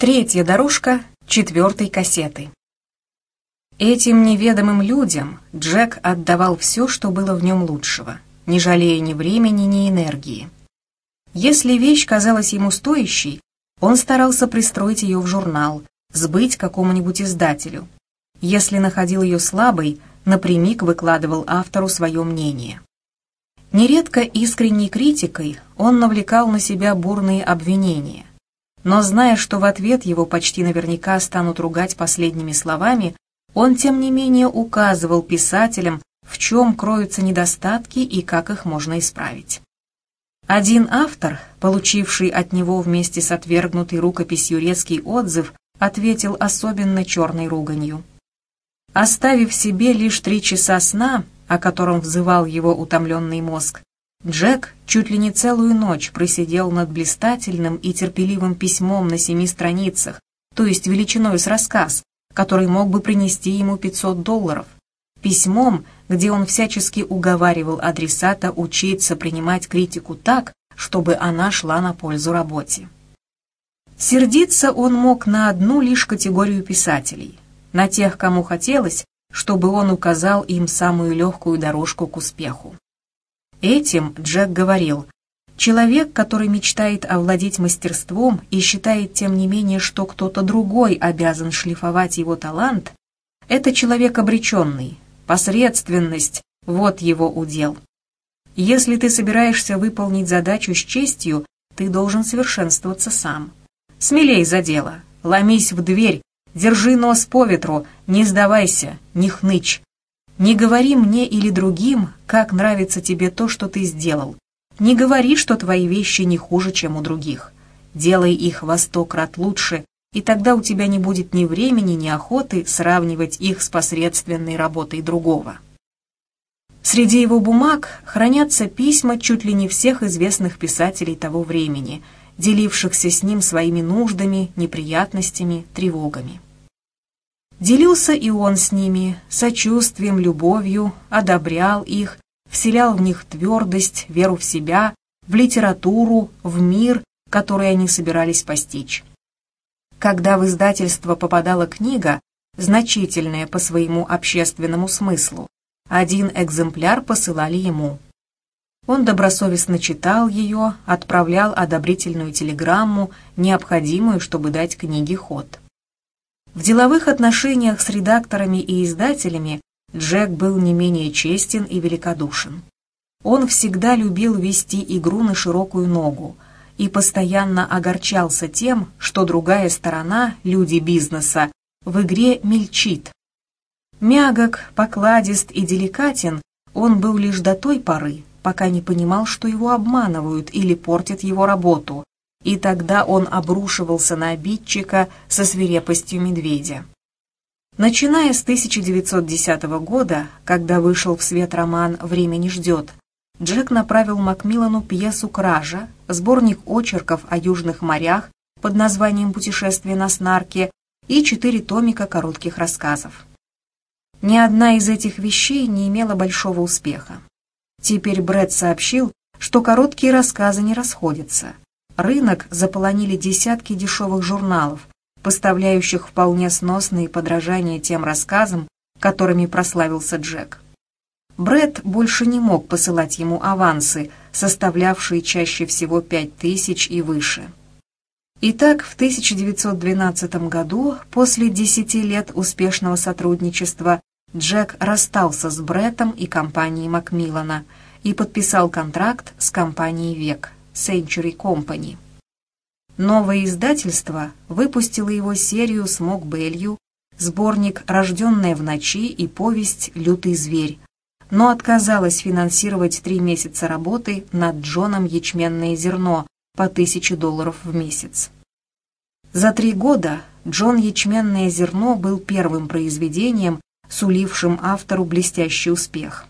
Третья дорожка четвертой кассеты. Этим неведомым людям Джек отдавал все, что было в нем лучшего, не жалея ни времени, ни энергии. Если вещь казалась ему стоящей, он старался пристроить ее в журнал, сбыть какому-нибудь издателю. Если находил ее слабой, напрямик выкладывал автору свое мнение. Нередко искренней критикой он навлекал на себя бурные обвинения. Но зная, что в ответ его почти наверняка станут ругать последними словами, он тем не менее указывал писателям, в чем кроются недостатки и как их можно исправить. Один автор, получивший от него вместе с отвергнутой рукописью резкий отзыв, ответил особенно черной руганью. Оставив себе лишь три часа сна, о котором взывал его утомленный мозг, Джек чуть ли не целую ночь просидел над блистательным и терпеливым письмом на семи страницах, то есть величиной с рассказ, который мог бы принести ему 500 долларов. Письмом, где он всячески уговаривал адресата учиться принимать критику так, чтобы она шла на пользу работе. Сердиться он мог на одну лишь категорию писателей, на тех, кому хотелось, чтобы он указал им самую легкую дорожку к успеху. Этим Джек говорил, человек, который мечтает овладеть мастерством и считает тем не менее, что кто-то другой обязан шлифовать его талант, это человек обреченный, посредственность – вот его удел. Если ты собираешься выполнить задачу с честью, ты должен совершенствоваться сам. Смелей за дело, ломись в дверь, держи нос по ветру, не сдавайся, не хнычь. Не говори мне или другим, как нравится тебе то, что ты сделал. Не говори, что твои вещи не хуже, чем у других. Делай их во сто крат лучше, и тогда у тебя не будет ни времени, ни охоты сравнивать их с посредственной работой другого. Среди его бумаг хранятся письма чуть ли не всех известных писателей того времени, делившихся с ним своими нуждами, неприятностями, тревогами. Делился и он с ними, сочувствием, любовью, одобрял их, вселял в них твердость, веру в себя, в литературу, в мир, который они собирались постичь. Когда в издательство попадала книга, значительная по своему общественному смыслу, один экземпляр посылали ему. Он добросовестно читал ее, отправлял одобрительную телеграмму, необходимую, чтобы дать книге ход. В деловых отношениях с редакторами и издателями Джек был не менее честен и великодушен. Он всегда любил вести игру на широкую ногу и постоянно огорчался тем, что другая сторона, люди бизнеса, в игре мельчит, Мягок, покладист и деликатен он был лишь до той поры, пока не понимал, что его обманывают или портят его работу, и тогда он обрушивался на обидчика со свирепостью медведя. Начиная с 1910 года, когда вышел в свет роман «Время не ждет», Джек направил Макмиллану пьесу «Кража», сборник очерков о южных морях под названием «Путешествие на снарке» и четыре томика коротких рассказов. Ни одна из этих вещей не имела большого успеха. Теперь Брэд сообщил, что короткие рассказы не расходятся. Рынок заполонили десятки дешевых журналов, поставляющих вполне сносные подражания тем рассказам, которыми прославился Джек. Брэд больше не мог посылать ему авансы, составлявшие чаще всего пять тысяч и выше. Итак, в 1912 году, после десяти лет успешного сотрудничества, Джек расстался с Бреттом и компанией Макмиллана и подписал контракт с компанией «Век» Century Company. Новое издательство выпустило его серию с Мокбелью, сборник «Рожденная в ночи» и повесть «Лютый зверь», но отказалось финансировать три месяца работы над Джоном «Ячменное зерно» по тысяче долларов в месяц. За три года Джон «Ячменное зерно» был первым произведением, сулившим автору блестящий успех.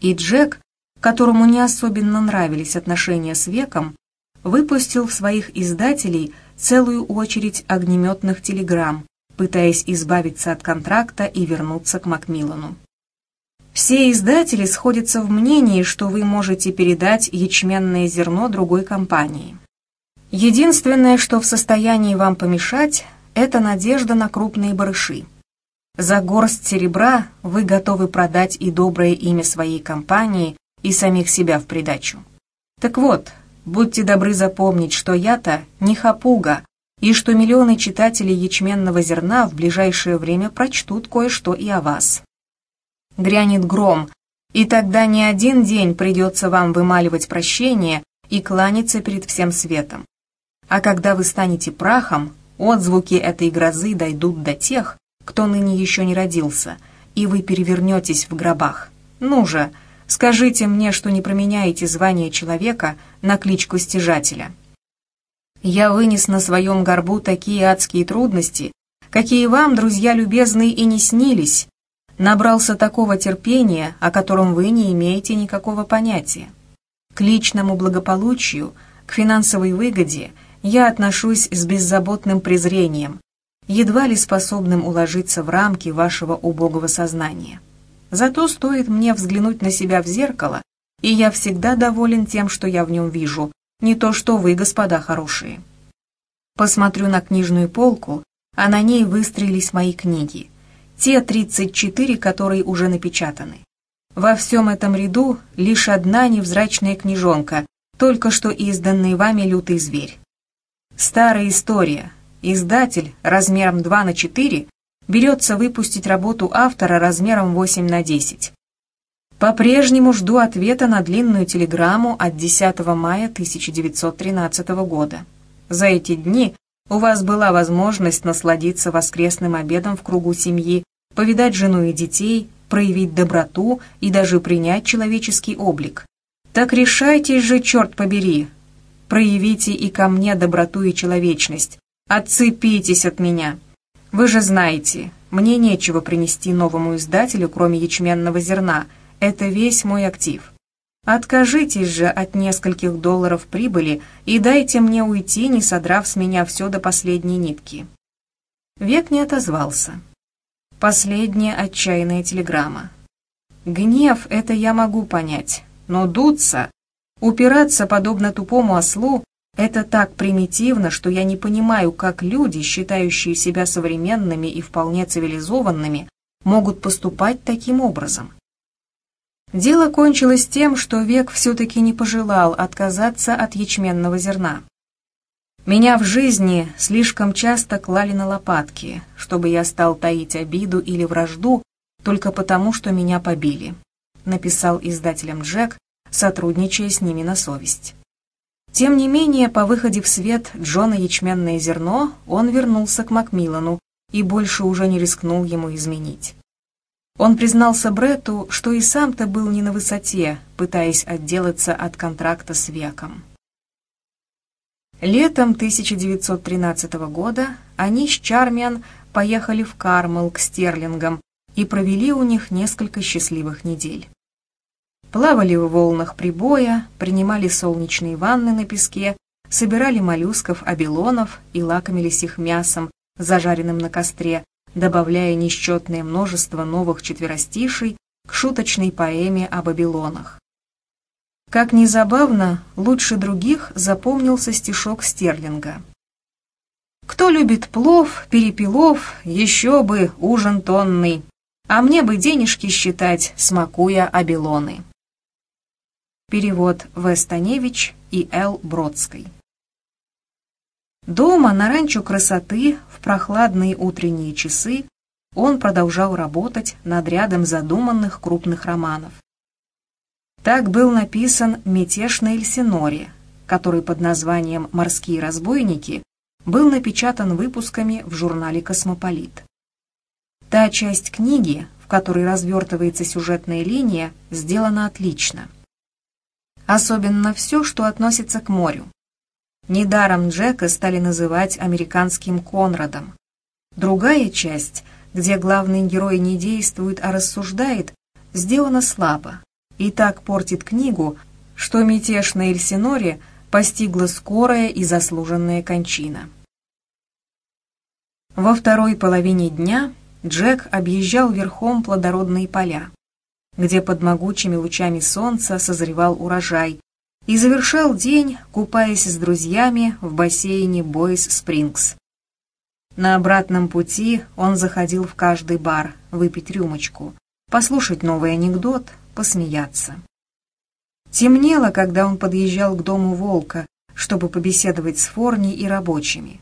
И Джек, которому не особенно нравились отношения с веком, выпустил в своих издателей целую очередь огнеметных телеграмм, пытаясь избавиться от контракта и вернуться к Макмиллану. Все издатели сходятся в мнении, что вы можете передать ячменное зерно другой компании. Единственное, что в состоянии вам помешать, это надежда на крупные барыши. За горсть серебра вы готовы продать и доброе имя своей компании, и самих себя в придачу. Так вот, будьте добры запомнить, что я-то не хапуга, и что миллионы читателей ячменного зерна в ближайшее время прочтут кое-что и о вас. Грянет гром, и тогда не один день придется вам вымаливать прощение и кланяться перед всем светом. А когда вы станете прахом, отзвуки этой грозы дойдут до тех, кто ныне еще не родился, и вы перевернетесь в гробах. Ну же, скажите мне, что не променяете звание человека на кличку стяжателя. Я вынес на своем горбу такие адские трудности, какие вам, друзья любезные, и не снились. Набрался такого терпения, о котором вы не имеете никакого понятия. К личному благополучию, к финансовой выгоде – я отношусь с беззаботным презрением, едва ли способным уложиться в рамки вашего убогого сознания. Зато стоит мне взглянуть на себя в зеркало, и я всегда доволен тем, что я в нем вижу, не то что вы, господа хорошие. Посмотрю на книжную полку, а на ней выстроились мои книги, те 34, которые уже напечатаны. Во всем этом ряду лишь одна невзрачная книжонка, только что изданный вами «Лютый зверь». Старая история. Издатель размером 2 на 4 берется выпустить работу автора размером 8 на 10. По-прежнему жду ответа на длинную телеграмму от 10 мая 1913 года. За эти дни у вас была возможность насладиться воскресным обедом в кругу семьи, повидать жену и детей, проявить доброту и даже принять человеческий облик. Так решайтесь же, черт побери, проявите и ко мне доброту и человечность. Отцепитесь от меня. Вы же знаете, мне нечего принести новому издателю, кроме ячменного зерна. Это весь мой актив. Откажитесь же от нескольких долларов прибыли и дайте мне уйти, не содрав с меня все до последней нитки». Век не отозвался. Последняя отчаянная телеграмма. Гнев — это я могу понять, но дуться Упираться, подобно тупому ослу, это так примитивно, что я не понимаю, как люди, считающие себя современными и вполне цивилизованными, могут поступать таким образом. Дело кончилось тем, что век все-таки не пожелал отказаться от ячменного зерна. Меня в жизни слишком часто клали на лопатки, чтобы я стал таить обиду или вражду только потому, что меня побили, написал издателем Джек сотрудничая с ними на совесть. Тем не менее, по выходе в свет Джона ячменное зерно, он вернулся к Макмиллану и больше уже не рискнул ему изменить. Он признался Бретту, что и сам-то был не на высоте, пытаясь отделаться от контракта с веком. Летом 1913 года они с Чармиан поехали в Кармел к Стерлингам и провели у них несколько счастливых недель. Плавали в волнах прибоя, принимали солнечные ванны на песке, собирали моллюсков, абилонов и лакомились их мясом, зажаренным на костре, добавляя несчетное множество новых четверостишей к шуточной поэме о Абилонах. Как ни забавно, лучше других запомнился стишок Стерлинга. «Кто любит плов, перепелов, еще бы ужин тонный, а мне бы денежки считать, смакуя Абилоны». Перевод В. Станевич и Л. Бродской. Дома на ранчо красоты в прохладные утренние часы он продолжал работать над рядом задуманных крупных романов. Так был написан «Мятеж на Эльсиноре», который под названием «Морские разбойники» был напечатан выпусками в журнале «Космополит». Та часть книги, в которой развертывается сюжетная линия, сделана отлично – особенно все, что относится к морю. Недаром Джека стали называть американским Конрадом. Другая часть, где главный герой не действует, а рассуждает, сделана слабо и так портит книгу, что мятеж на Эльсиноре постигла скорая и заслуженная кончина. Во второй половине дня Джек объезжал верхом плодородные поля где под могучими лучами солнца созревал урожай, и завершал день, купаясь с друзьями в бассейне Бойс Спрингс. На обратном пути он заходил в каждый бар выпить рюмочку, послушать новый анекдот, посмеяться. Темнело, когда он подъезжал к дому Волка, чтобы побеседовать с Форни и рабочими.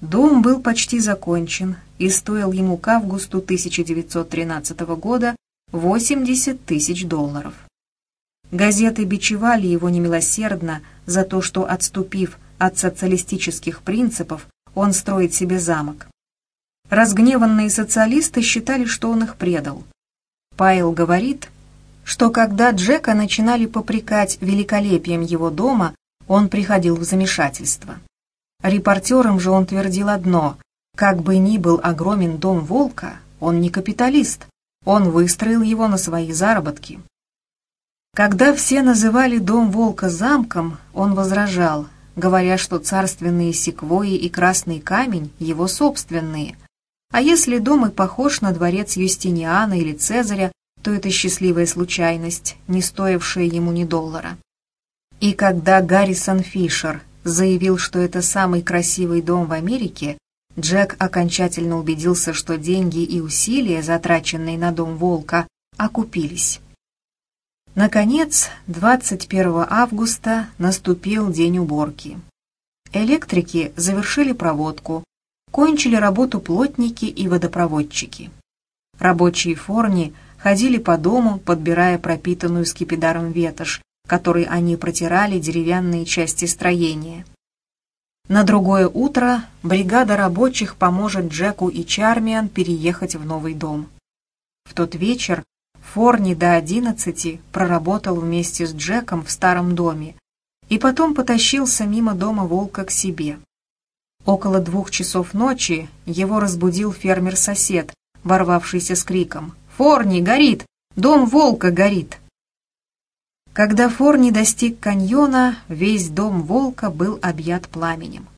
Дом был почти закончен и стоил ему к августу 1913 года 80 тысяч долларов. Газеты бичевали его немилосердно за то, что, отступив от социалистических принципов, он строит себе замок. Разгневанные социалисты считали, что он их предал. Пайл говорит, что когда Джека начинали попрекать великолепием его дома, он приходил в замешательство. Репортерам же он твердил одно – как бы ни был огромен дом Волка, он не капиталист, он выстроил его на свои заработки. Когда все называли дом Волка замком, он возражал, говоря, что царственные секвои и красный камень – его собственные. А если дом и похож на дворец Юстиниана или Цезаря, то это счастливая случайность, не стоившая ему ни доллара. И когда Гаррисон Фишер заявил, что это самый красивый дом в Америке, Джек окончательно убедился, что деньги и усилия, затраченные на дом Волка, окупились. Наконец, 21 августа наступил день уборки. Электрики завершили проводку, кончили работу плотники и водопроводчики. Рабочие форни ходили по дому, подбирая пропитанную скипидаром ветошь, которой они протирали деревянные части строения. На другое утро бригада рабочих поможет Джеку и Чармиан переехать в новый дом. В тот вечер Форни до одиннадцати проработал вместе с Джеком в старом доме и потом потащился мимо дома волка к себе. Около двух часов ночи его разбудил фермер-сосед, ворвавшийся с криком «Форни, горит! Дом волка горит!» Когда Форни достиг каньона, весь дом волка был объят пламенем.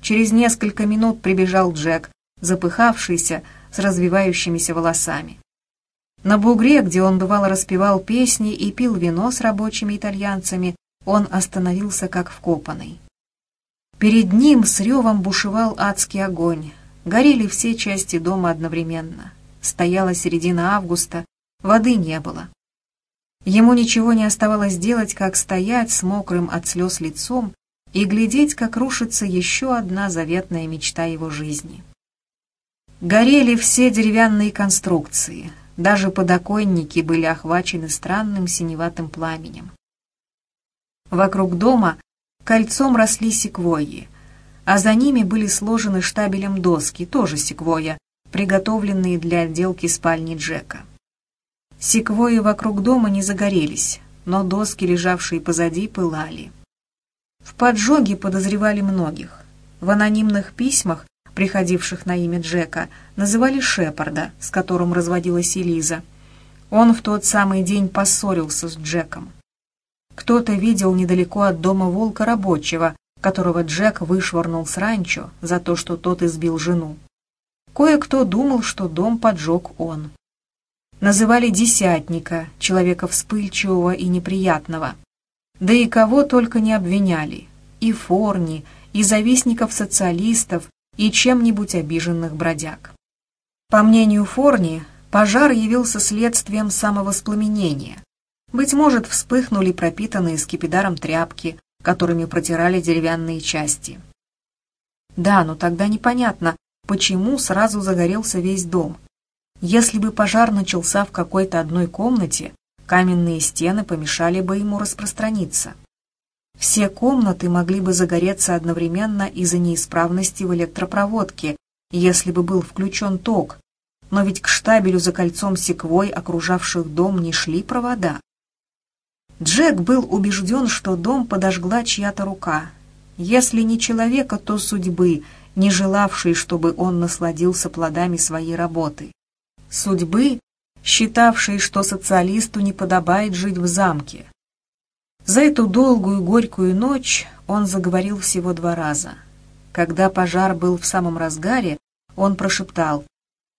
Через несколько минут прибежал Джек, запыхавшийся, с развивающимися волосами. На бугре, где он бывало распевал песни и пил вино с рабочими итальянцами, он остановился как вкопанный. Перед ним с ревом бушевал адский огонь. Горели все части дома одновременно. Стояла середина августа, воды не было. Ему ничего не оставалось делать, как стоять с мокрым от слез лицом и глядеть, как рушится еще одна заветная мечта его жизни. Горели все деревянные конструкции, даже подоконники были охвачены странным синеватым пламенем. Вокруг дома кольцом росли секвойи, а за ними были сложены штабелем доски, тоже секвоя, приготовленные для отделки спальни Джека. Секвои вокруг дома не загорелись, но доски, лежавшие позади, пылали. В поджоге подозревали многих. В анонимных письмах, приходивших на имя Джека, называли Шепарда, с которым разводилась Элиза. Он в тот самый день поссорился с Джеком. Кто-то видел недалеко от дома волка рабочего, которого Джек вышвырнул с ранчо за то, что тот избил жену. Кое-кто думал, что дом поджег он называли десятника, человека вспыльчивого и неприятного. Да и кого только не обвиняли, и форни, и завистников социалистов, и чем-нибудь обиженных бродяг. По мнению Форни, пожар явился следствием самовоспламенения. Быть может, вспыхнули пропитанные скипидаром тряпки, которыми протирали деревянные части. Да, но тогда непонятно, почему сразу загорелся весь дом. Если бы пожар начался в какой-то одной комнате, каменные стены помешали бы ему распространиться. Все комнаты могли бы загореться одновременно из-за неисправности в электропроводке, если бы был включен ток, но ведь к штабелю за кольцом секвой, окружавших дом, не шли провода. Джек был убежден, что дом подожгла чья-то рука. Если не человека, то судьбы, не желавшей, чтобы он насладился плодами своей работы судьбы, считавшей, что социалисту не подобает жить в замке. За эту долгую горькую ночь он заговорил всего два раза. Когда пожар был в самом разгаре, он прошептал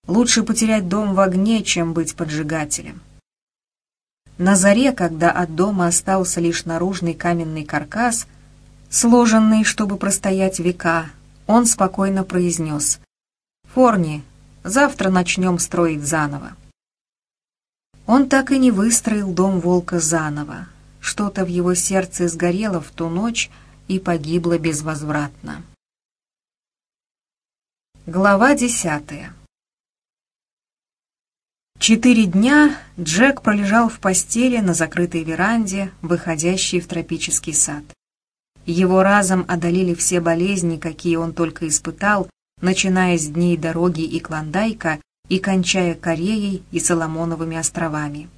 «Лучше потерять дом в огне, чем быть поджигателем». На заре, когда от дома остался лишь наружный каменный каркас, сложенный, чтобы простоять века, он спокойно произнес «Форни, завтра начнем строить заново». Он так и не выстроил дом волка заново. Что-то в его сердце сгорело в ту ночь и погибло безвозвратно. Глава десятая Четыре дня Джек пролежал в постели на закрытой веранде, выходящей в тропический сад. Его разом одолели все болезни, какие он только испытал, начиная с дней дороги и Клондайка и кончая Кореей и Соломоновыми островами.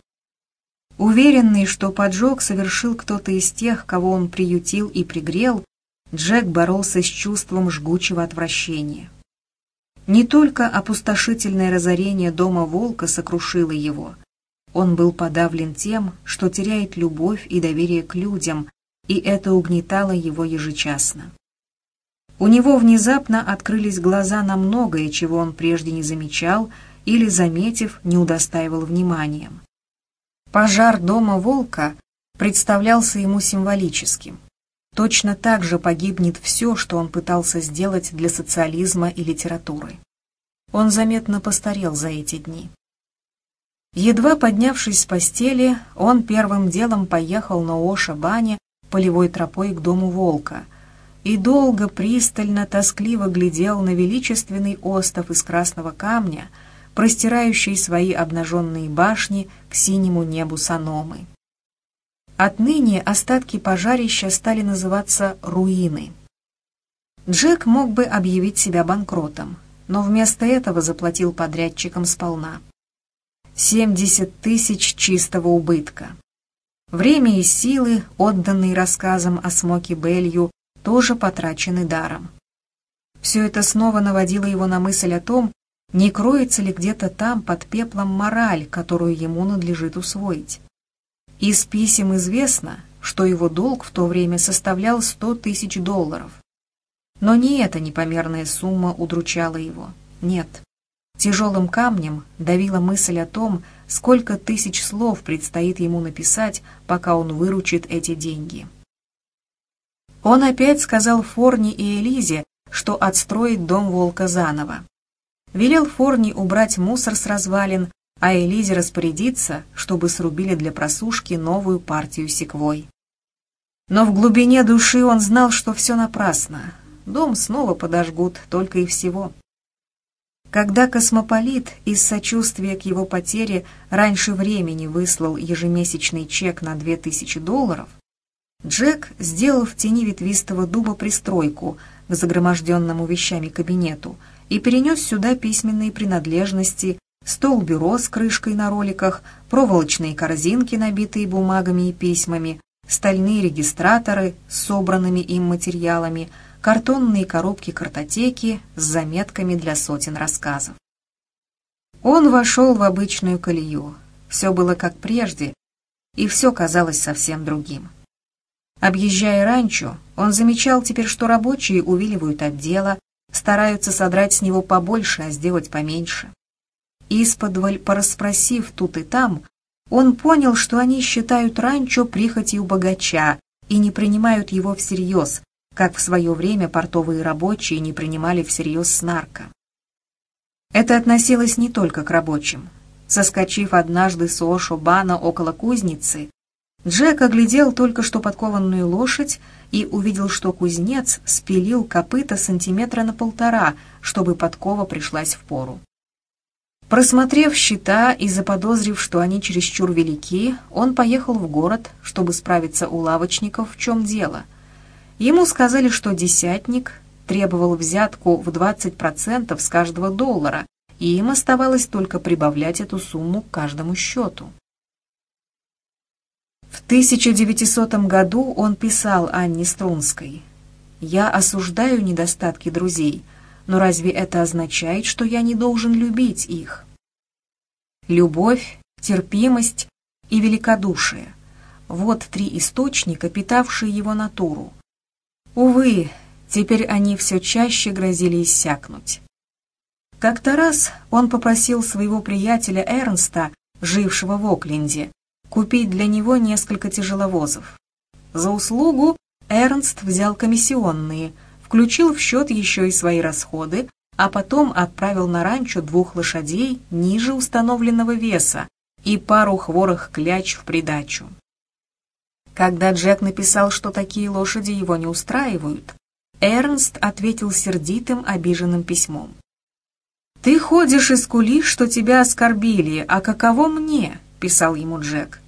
Уверенный, что поджог совершил кто-то из тех, кого он приютил и пригрел, Джек боролся с чувством жгучего отвращения. Не только опустошительное разорение дома волка сокрушило его. Он был подавлен тем, что теряет любовь и доверие к людям, и это угнетало его ежечасно. У него внезапно открылись глаза на многое, чего он прежде не замечал или, заметив, не удостаивал вниманием. Пожар дома волка представлялся ему символическим. Точно так же погибнет все, что он пытался сделать для социализма и литературы. Он заметно постарел за эти дни. Едва поднявшись с постели, он первым делом поехал на Оша-бане полевой тропой к дому волка и долго, пристально, тоскливо глядел на величественный остов из красного камня, простирающий свои обнаженные башни к синему небу Саномы. Отныне остатки пожарища стали называться руины. Джек мог бы объявить себя банкротом, но вместо этого заплатил подрядчикам сполна. 70 тысяч чистого убытка. Время и силы, отданные рассказам о Смоке Белью, тоже потрачены даром. Все это снова наводило его на мысль о том, не кроется ли где-то там под пеплом мораль, которую ему надлежит усвоить. Из писем известно, что его долг в то время составлял 100 тысяч долларов. Но не эта непомерная сумма удручала его. Нет. Тяжелым камнем давила мысль о том, сколько тысяч слов предстоит ему написать, пока он выручит эти деньги. Он опять сказал Форни и Элизе, что отстроит дом волка заново. Велел Форни убрать мусор с развалин, а Элизе распорядиться, чтобы срубили для просушки новую партию секвой. Но в глубине души он знал, что все напрасно. Дом снова подожгут, только и всего. Когда космополит из сочувствия к его потере раньше времени выслал ежемесячный чек на 2000 долларов, Джек сделал в тени ветвистого дуба пристройку к загроможденному вещами кабинету и перенес сюда письменные принадлежности стол-бюро с крышкой на роликах, проволочные корзинки, набитые бумагами и письмами, стальные регистраторы с собранными им материалами, картонные коробки-картотеки с заметками для сотен рассказов. Он вошел в обычную колею. Все было как прежде, и все казалось совсем другим. Объезжая ранчо, он замечал теперь, что рабочие увиливают от дела, стараются содрать с него побольше, а сделать поменьше. Исподволь порасспросив тут и там, он понял, что они считают ранчо прихотью богача и не принимают его всерьез, как в свое время портовые рабочие не принимали всерьез снарка. Это относилось не только к рабочим. Соскочив однажды с Ошо-бана около кузницы, Джек оглядел только что подкованную лошадь и увидел, что кузнец спилил копыта сантиметра на полтора, чтобы подкова пришлась в пору. Просмотрев счета и заподозрив, что они чересчур велики, он поехал в город, чтобы справиться у лавочников, в чем дело. Ему сказали, что десятник требовал взятку в 20% с каждого доллара, и им оставалось только прибавлять эту сумму к каждому счету. В 1900 году он писал Анне Струнской «Я осуждаю недостатки друзей», но разве это означает, что я не должен любить их? Любовь, терпимость и великодушие – вот три источника, питавшие его натуру. Увы, теперь они все чаще грозили иссякнуть. Как-то раз он попросил своего приятеля Эрнста, жившего в Окленде, купить для него несколько тяжеловозов. За услугу Эрнст взял комиссионные, включил в счет еще и свои расходы, а потом отправил на ранчо двух лошадей ниже установленного веса и пару хворых кляч в придачу. Когда Джек написал, что такие лошади его не устраивают, Эрнст ответил сердитым, обиженным письмом. «Ты ходишь и скулишь, что тебя оскорбили, а каково мне?» — писал ему Джек.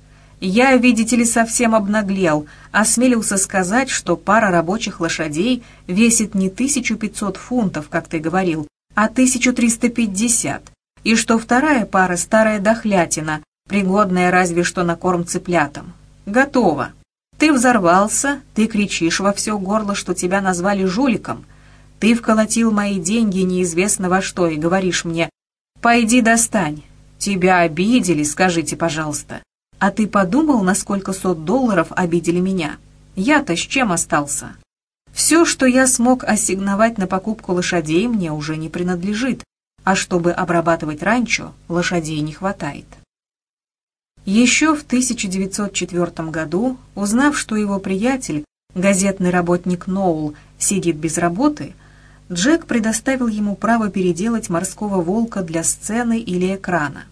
«Я, видите ли, совсем обнаглел, осмелился сказать, что пара рабочих лошадей весит не 1500 фунтов, как ты говорил, а 1350, и что вторая пара старая дохлятина, пригодная разве что на корм цыплятам. Готово. Ты взорвался, ты кричишь во все горло, что тебя назвали жуликом. Ты вколотил мои деньги неизвестно во что и говоришь мне «Пойди достань». Тебя обидели, скажите, пожалуйста. А ты подумал, на сколько сот долларов обидели меня? Я-то с чем остался? Все, что я смог ассигновать на покупку лошадей, мне уже не принадлежит, а чтобы обрабатывать ранчо, лошадей не хватает. Еще в 1904 году, узнав, что его приятель, газетный работник Ноул, сидит без работы, Джек предоставил ему право переделать морского волка для сцены или экрана.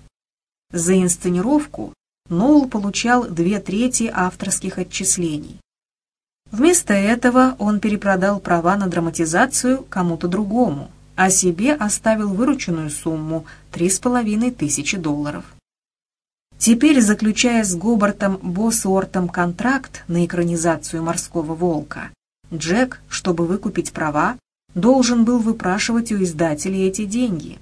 За инсценировку Ноул получал две трети авторских отчислений. Вместо этого он перепродал права на драматизацию кому-то другому, а себе оставил вырученную сумму – три с половиной тысячи долларов. Теперь, заключая с Гобартом Боссуортом контракт на экранизацию «Морского волка», Джек, чтобы выкупить права, должен был выпрашивать у издателей эти деньги.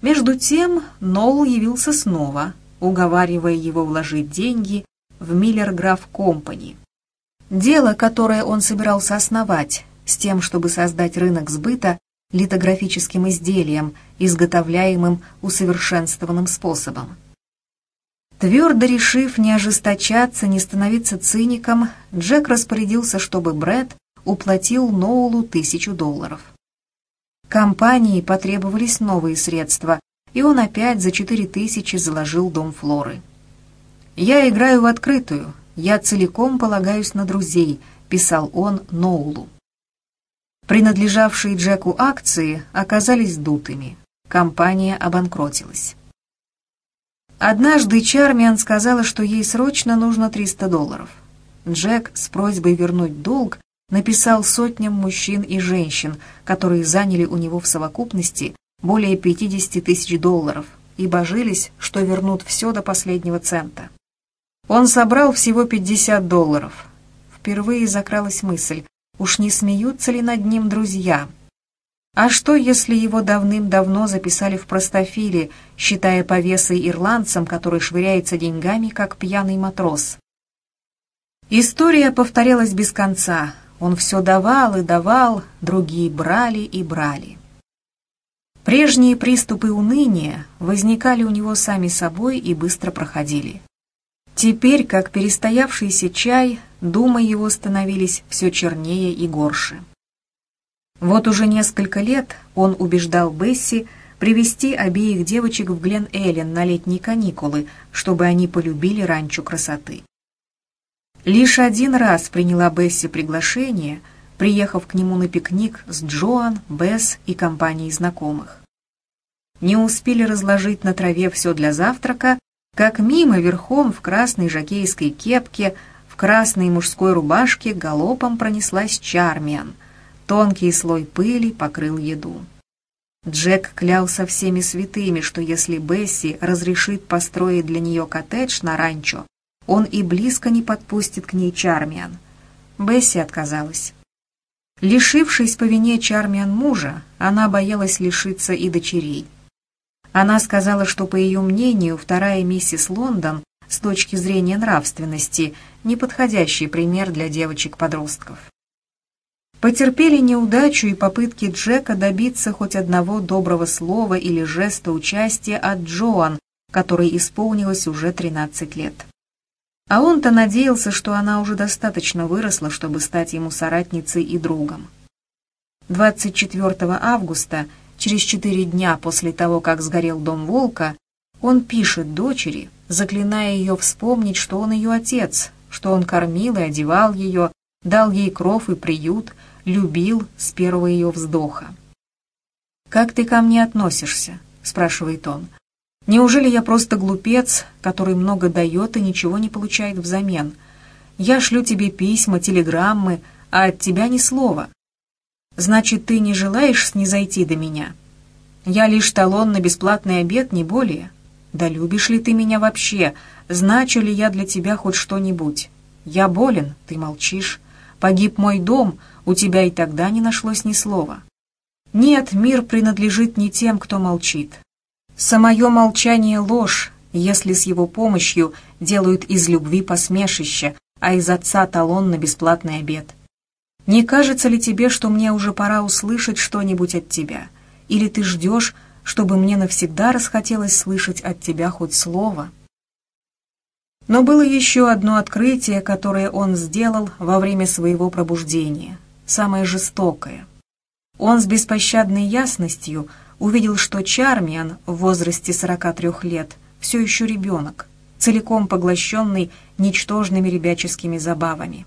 Между тем Ноул явился снова, уговаривая его вложить деньги в Миллер Граф Компани. Дело, которое он собирался основать, с тем, чтобы создать рынок сбыта литографическим изделием, изготовляемым усовершенствованным способом. Твердо решив не ожесточаться, не становиться циником, Джек распорядился, чтобы Брэд уплатил Ноулу тысячу долларов. Компании потребовались новые средства, и он опять за четыре тысячи заложил дом Флоры. «Я играю в открытую, я целиком полагаюсь на друзей», — писал он Ноулу. Принадлежавшие Джеку акции оказались дутыми. Компания обанкротилась. Однажды Чармиан сказала, что ей срочно нужно 300 долларов. Джек с просьбой вернуть долг написал сотням мужчин и женщин, которые заняли у него в совокупности более 50 тысяч долларов и божились, что вернут все до последнего цента. Он собрал всего 50 долларов. Впервые закралась мысль, уж не смеются ли над ним друзья – а что, если его давным-давно записали в простофиле, считая повесой ирландцем, который швыряется деньгами, как пьяный матрос? История повторялась без конца. Он все давал и давал, другие брали и брали. Прежние приступы уныния возникали у него сами собой и быстро проходили. Теперь, как перестоявшийся чай, думы его становились все чернее и горше. Вот уже несколько лет он убеждал Бесси привести обеих девочек в Глен-Эллен на летние каникулы, чтобы они полюбили ранчо красоты. Лишь один раз приняла Бесси приглашение, приехав к нему на пикник с Джоан, Бесс и компанией знакомых. Не успели разложить на траве все для завтрака, как мимо верхом в красной жакейской кепке, в красной мужской рубашке галопом пронеслась Чармиан — Тонкий слой пыли покрыл еду. Джек клялся всеми святыми, что если Бесси разрешит построить для нее коттедж на ранчо, он и близко не подпустит к ней Чармиан. Бесси отказалась. Лишившись по вине Чармиан мужа, она боялась лишиться и дочерей. Она сказала, что, по ее мнению, вторая миссис Лондон с точки зрения нравственности неподходящий пример для девочек-подростков потерпели неудачу и попытки Джека добиться хоть одного доброго слова или жеста участия от Джоан, которой исполнилось уже 13 лет. А он-то надеялся, что она уже достаточно выросла, чтобы стать ему соратницей и другом. 24 августа, через четыре дня после того, как сгорел дом Волка, он пишет дочери, заклиная ее вспомнить, что он ее отец, что он кормил и одевал ее, дал ей кров и приют, любил с первого ее вздоха. «Как ты ко мне относишься?» — спрашивает он. «Неужели я просто глупец, который много дает и ничего не получает взамен? Я шлю тебе письма, телеграммы, а от тебя ни слова. Значит, ты не желаешь снизойти до меня? Я лишь талон на бесплатный обед, не более. Да любишь ли ты меня вообще? Значу ли я для тебя хоть что-нибудь? Я болен, ты молчишь. Погиб мой дом, у тебя и тогда не нашлось ни слова. Нет, мир принадлежит не тем, кто молчит. Самое молчание — ложь, если с его помощью делают из любви посмешище, а из отца талон на бесплатный обед. Не кажется ли тебе, что мне уже пора услышать что-нибудь от тебя? Или ты ждешь, чтобы мне навсегда расхотелось слышать от тебя хоть слово?» Но было еще одно открытие, которое он сделал во время своего пробуждения, самое жестокое. Он с беспощадной ясностью увидел, что Чармиан в возрасте 43 лет все еще ребенок, целиком поглощенный ничтожными ребяческими забавами.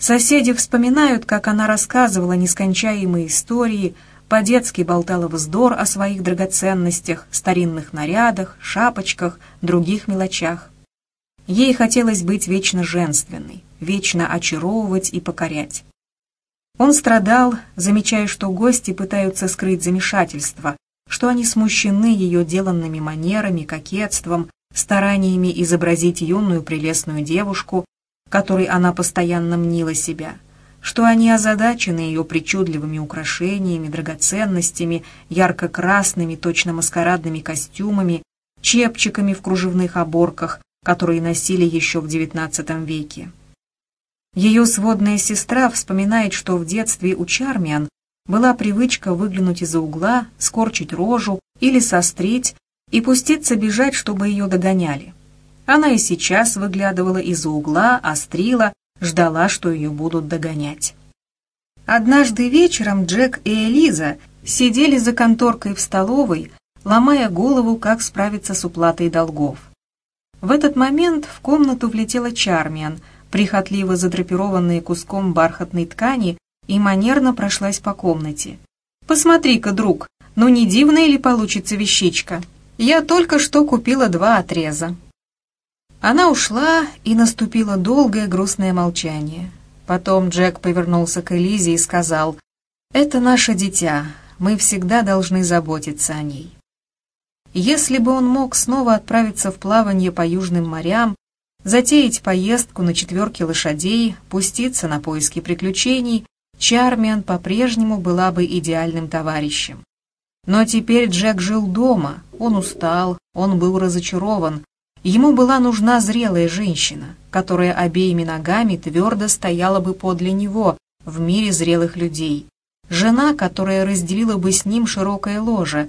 Соседи вспоминают, как она рассказывала нескончаемые истории, по-детски болтала вздор о своих драгоценностях, старинных нарядах, шапочках, других мелочах. Ей хотелось быть вечно женственной, вечно очаровывать и покорять. Он страдал, замечая, что гости пытаются скрыть замешательство, что они смущены ее деланными манерами, кокетством, стараниями изобразить юную прелестную девушку, которой она постоянно мнила себя, что они озадачены ее причудливыми украшениями, драгоценностями, ярко-красными, точно маскарадными костюмами, чепчиками в кружевных оборках, которые носили еще в XIX веке. Ее сводная сестра вспоминает, что в детстве у Чармиан была привычка выглянуть из-за угла, скорчить рожу или сострить и пуститься бежать, чтобы ее догоняли. Она и сейчас выглядывала из-за угла, острила, ждала, что ее будут догонять. Однажды вечером Джек и Элиза сидели за конторкой в столовой, ломая голову, как справиться с уплатой долгов. В этот момент в комнату влетела Чармиан, прихотливо задрапированная куском бархатной ткани, и манерно прошлась по комнате. «Посмотри-ка, друг, ну не дивная ли получится вещичка? Я только что купила два отреза». Она ушла, и наступило долгое грустное молчание. Потом Джек повернулся к Элизе и сказал, «Это наше дитя, мы всегда должны заботиться о ней». Если бы он мог снова отправиться в плавание по южным морям, затеять поездку на четверке лошадей, пуститься на поиски приключений, Чармиан по-прежнему была бы идеальным товарищем. Но теперь Джек жил дома, он устал, он был разочарован, Ему была нужна зрелая женщина, которая обеими ногами твердо стояла бы подле него в мире зрелых людей. Жена, которая разделила бы с ним широкое ложе,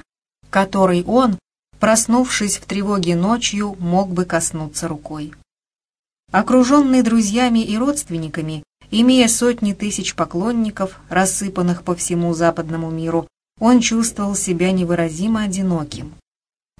которой он, проснувшись в тревоге ночью, мог бы коснуться рукой. Окруженный друзьями и родственниками, имея сотни тысяч поклонников, рассыпанных по всему западному миру, он чувствовал себя невыразимо одиноким.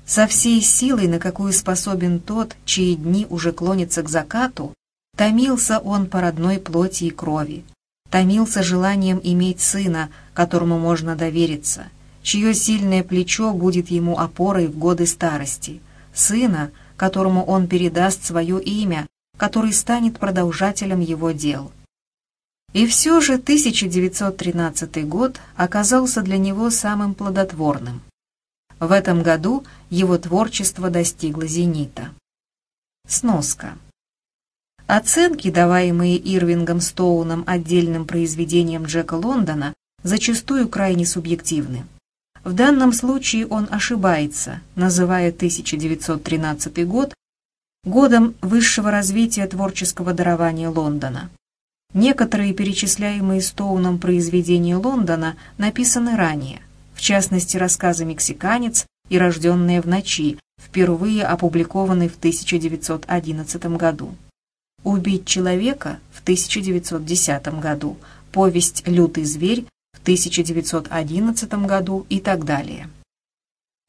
Со всей силой, на какую способен тот, чьи дни уже клонятся к закату, томился он по родной плоти и крови, томился желанием иметь сына, которому можно довериться, чье сильное плечо будет ему опорой в годы старости, сына, которому он передаст свое имя, который станет продолжателем его дел. И все же 1913 год оказался для него самым плодотворным. В этом году его творчество достигло зенита. Сноска. Оценки, даваемые Ирвингом Стоуном отдельным произведением Джека Лондона, зачастую крайне субъективны. В данном случае он ошибается, называя 1913 год годом высшего развития творческого дарования Лондона. Некоторые перечисляемые Стоуном произведения Лондона написаны ранее, в частности рассказы «Мексиканец» и «Рожденные в ночи», впервые опубликованы в 1911 году. «Убить человека» в 1910 году, повесть «Лютый зверь» в 1911 году и так далее.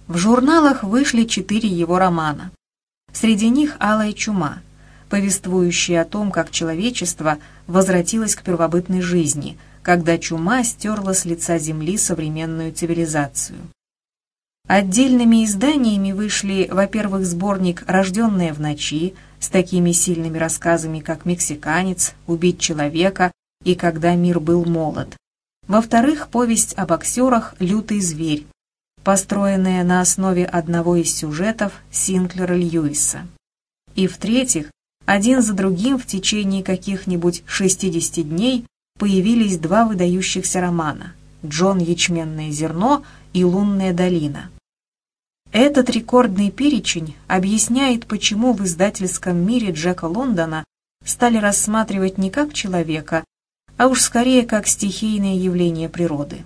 В журналах вышли четыре его романа. Среди них «Алая чума», повествующая о том, как человечество возвратилось к первобытной жизни, когда чума стерла с лица земли современную цивилизацию. Отдельными изданиями вышли, во-первых, сборник «Рожденная в ночи» с такими сильными рассказами, как «Мексиканец», «Убить человека» и «Когда мир был молод». Во-вторых, повесть о боксерах «Лютый зверь», построенная на основе одного из сюжетов Синклера Льюиса. И в-третьих, один за другим в течение каких-нибудь 60 дней появились два выдающихся романа «Джон Ячменное зерно» и «Лунная долина». Этот рекордный перечень объясняет, почему в издательском мире Джека Лондона стали рассматривать не как человека, а уж скорее как стихийное явление природы.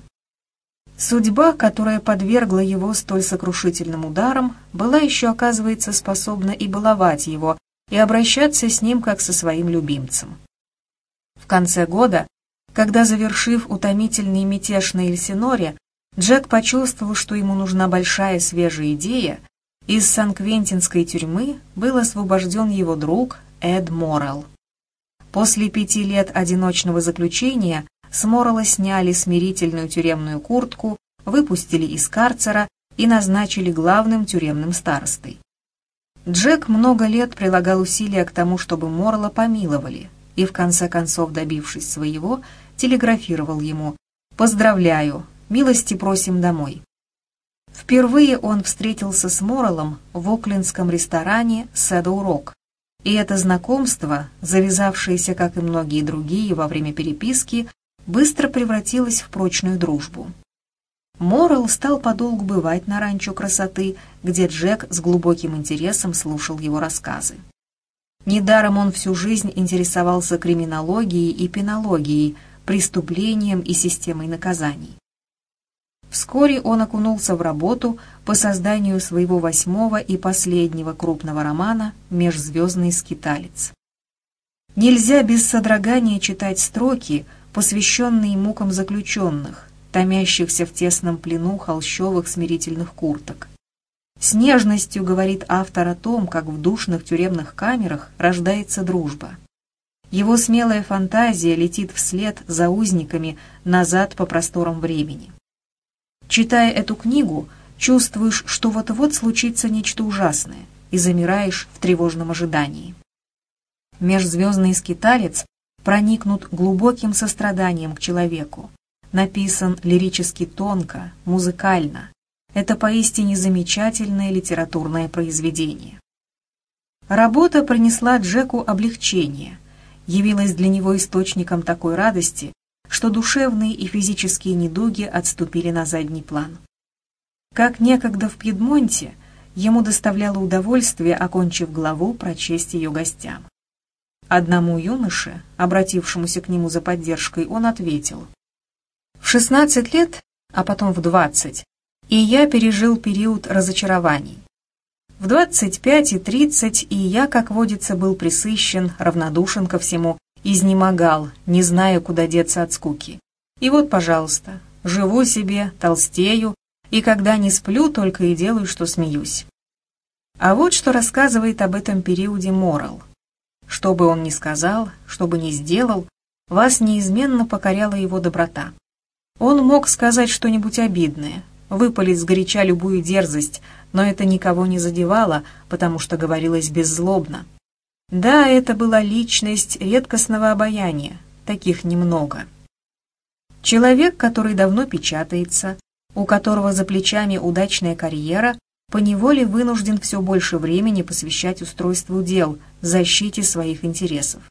Судьба, которая подвергла его столь сокрушительным ударам, была еще, оказывается, способна и баловать его, и обращаться с ним как со своим любимцем. В конце года, когда, завершив утомительный мятеж на Эльсиноре, Джек почувствовал, что ему нужна большая свежая идея, из Сан-Квентинской тюрьмы был освобожден его друг Эд Моррелл. После пяти лет одиночного заключения с Моррелла сняли смирительную тюремную куртку, выпустили из карцера и назначили главным тюремным старостой. Джек много лет прилагал усилия к тому, чтобы Морла помиловали, и в конце концов, добившись своего, телеграфировал ему «Поздравляю, милости просим домой». Впервые он встретился с Морреллом в оклендском ресторане «Сэдоу Рок», и это знакомство, завязавшееся, как и многие другие, во время переписки, быстро превратилось в прочную дружбу. Моррелл стал подолгу бывать на ранчо красоты, где Джек с глубоким интересом слушал его рассказы. Недаром он всю жизнь интересовался криминологией и пенологией, преступлением и системой наказаний. Вскоре он окунулся в работу по созданию своего восьмого и последнего крупного романа «Межзвездный скиталец». Нельзя без содрогания читать строки, посвященные мукам заключенных, томящихся в тесном плену холщовых смирительных курток. С нежностью говорит автор о том, как в душных тюремных камерах рождается дружба. Его смелая фантазия летит вслед за узниками назад по просторам времени. Читая эту книгу, чувствуешь, что вот-вот случится нечто ужасное, и замираешь в тревожном ожидании. Межзвездный скиталец проникнут глубоким состраданием к человеку, написан лирически тонко, музыкально. Это поистине замечательное литературное произведение. Работа принесла Джеку облегчение, явилась для него источником такой радости, что душевные и физические недуги отступили на задний план. Как некогда в Пьедмонте, ему доставляло удовольствие, окончив главу, прочесть ее гостям. Одному юноше, обратившемуся к нему за поддержкой, он ответил – в 16 лет, а потом в 20, и я пережил период разочарований. В 25 и 30 и я, как водится, был присыщен, равнодушен ко всему, изнемогал, не зная, куда деться от скуки. И вот, пожалуйста, живу себе, толстею, и когда не сплю, только и делаю, что смеюсь. А вот что рассказывает об этом периоде Морал. Что бы он ни сказал, что бы ни сделал, вас неизменно покоряла его доброта. Он мог сказать что-нибудь обидное, выпалить сгоряча любую дерзость, но это никого не задевало, потому что говорилось беззлобно. Да, это была личность редкостного обаяния, таких немного. Человек, который давно печатается, у которого за плечами удачная карьера, поневоле вынужден все больше времени посвящать устройству дел, защите своих интересов.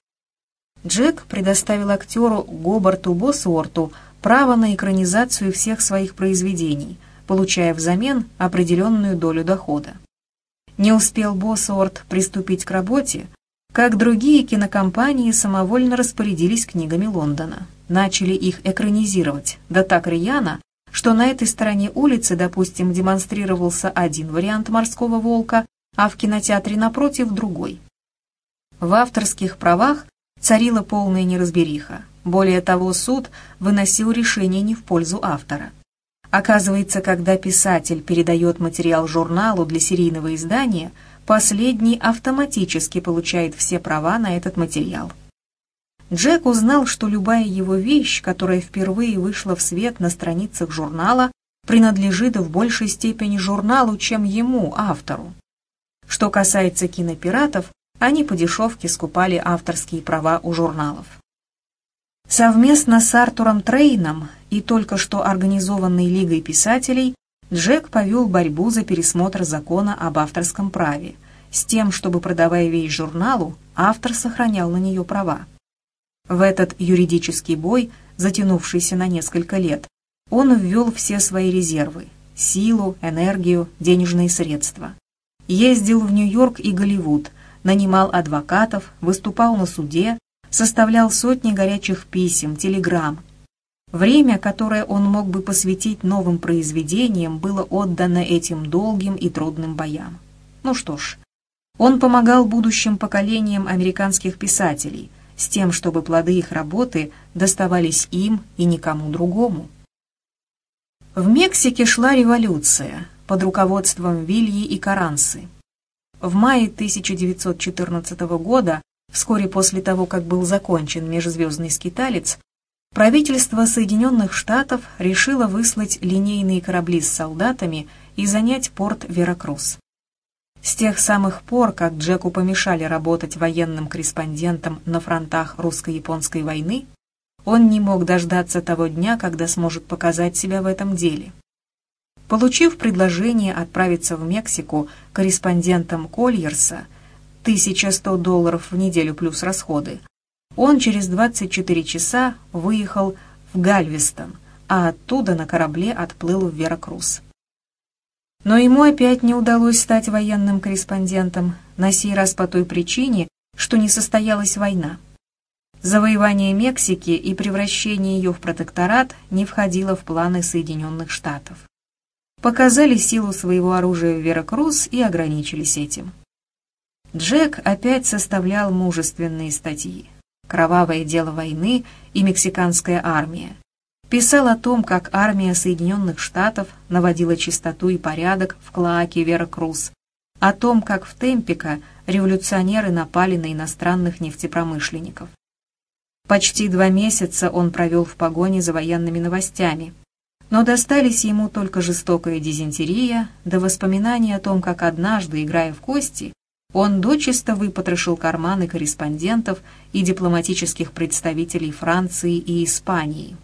Джек предоставил актеру Гобарту Босуорту право на экранизацию всех своих произведений, получая взамен определенную долю дохода. Не успел Боссуорт приступить к работе, как другие кинокомпании самовольно распорядились книгами Лондона, начали их экранизировать, да так рьяно, что на этой стороне улицы, допустим, демонстрировался один вариант «Морского волка», а в кинотеатре напротив другой. В авторских правах царила полная неразбериха. Более того, суд выносил решение не в пользу автора. Оказывается, когда писатель передает материал журналу для серийного издания, последний автоматически получает все права на этот материал. Джек узнал, что любая его вещь, которая впервые вышла в свет на страницах журнала, принадлежит в большей степени журналу, чем ему, автору. Что касается кинопиратов, они по дешевке скупали авторские права у журналов. Совместно с Артуром Трейном и только что организованной Лигой писателей Джек повел борьбу за пересмотр закона об авторском праве, с тем, чтобы, продавая вещь журналу, автор сохранял на нее права. В этот юридический бой, затянувшийся на несколько лет, он ввел все свои резервы – силу, энергию, денежные средства. Ездил в Нью-Йорк и Голливуд, нанимал адвокатов, выступал на суде, составлял сотни горячих писем, телеграмм. Время, которое он мог бы посвятить новым произведениям, было отдано этим долгим и трудным боям. Ну что ж, он помогал будущим поколениям американских писателей с тем, чтобы плоды их работы доставались им и никому другому. В Мексике шла революция под руководством Вильи и Карансы. В мае 1914 года, вскоре после того, как был закончен межзвездный скиталец, правительство Соединенных Штатов решило выслать линейные корабли с солдатами и занять порт Веракрус. С тех самых пор, как Джеку помешали работать военным корреспондентом на фронтах русско-японской войны, он не мог дождаться того дня, когда сможет показать себя в этом деле. Получив предложение отправиться в Мексику корреспондентом Кольерса, 1100 долларов в неделю плюс расходы, он через 24 часа выехал в Гальвестон, а оттуда на корабле отплыл в Веракрус. Но ему опять не удалось стать военным корреспондентом, на сей раз по той причине, что не состоялась война. Завоевание Мексики и превращение ее в протекторат не входило в планы Соединенных Штатов. Показали силу своего оружия в Веракрус и ограничились этим. Джек опять составлял мужественные статьи. «Кровавое дело войны» и «Мексиканская армия». Писал о том, как армия Соединенных Штатов наводила чистоту и порядок в Клоаке Веракрус, о том, как в Темпико революционеры напали на иностранных нефтепромышленников. Почти два месяца он провел в погоне за военными новостями, но достались ему только жестокая дизентерия да воспоминания о том, как однажды, играя в кости, он дочисто выпотрошил карманы корреспондентов и дипломатических представителей Франции и Испании.